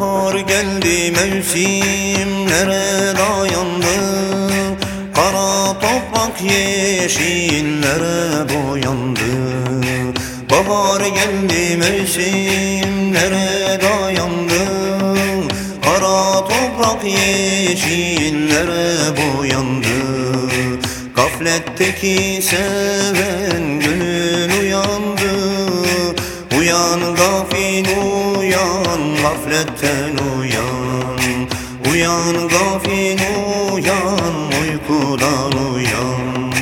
Bahar geldi mevsimlere dayandı Kara toprak yeşillere boyandı? Bahar geldi mevsimlere dayandı Kara toprak yeşillere boyandı? Gafletteki seven gönül uyandı. Uyan gafil gafletten uyan. Uyan gafil uyan uykudan uyan.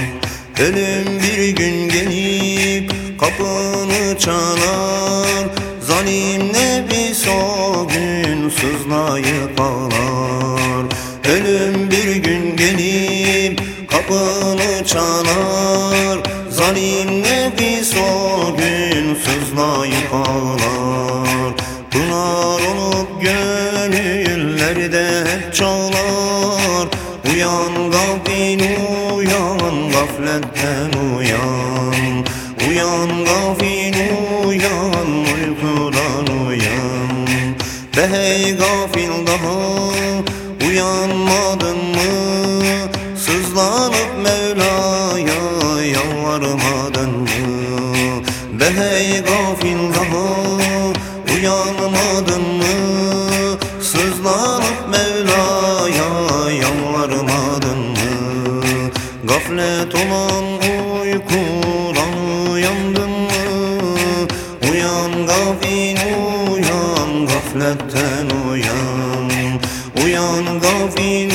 Ölüm bir gün gelip kapını çalar. Zalim nefis o gün sızlayıp ağlar. Ölüm bir gün gelip kapını çalar. Zalim nefis o gün gönüllerde hep çağlar Uyan gafil uyan gafletten uyan. Uyan gafil uyan uykudan uyan. Be hey gafil daha uyanmadın mı? Sızlanıp Mevla'ya yalvarmadın mı? Be hey gafil daha uyanmadın mı Sızlanıp Mevla'ya yalvarmadın mı? Gaflet olan uykudan uyandın mı? Uyan gafil uyan gafletten uyan. Uyan gafil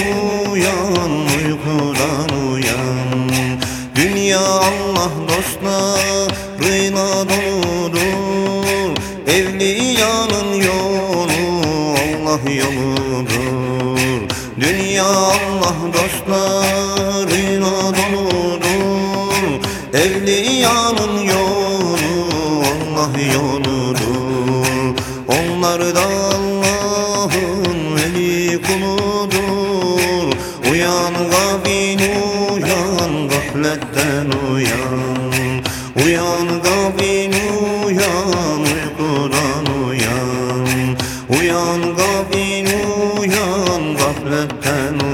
uyan uykudan uyan. Dünya Allah dostlarıyla doludur Allah yoludur. Dünya Allah dostlarıyla doludur. Evliyanın yolu Allah yoludur. Onlar da Allah'ın veli kuludur. Uyan gavin uyan gafletten uyan. Uyan gavin uyan uykudan ben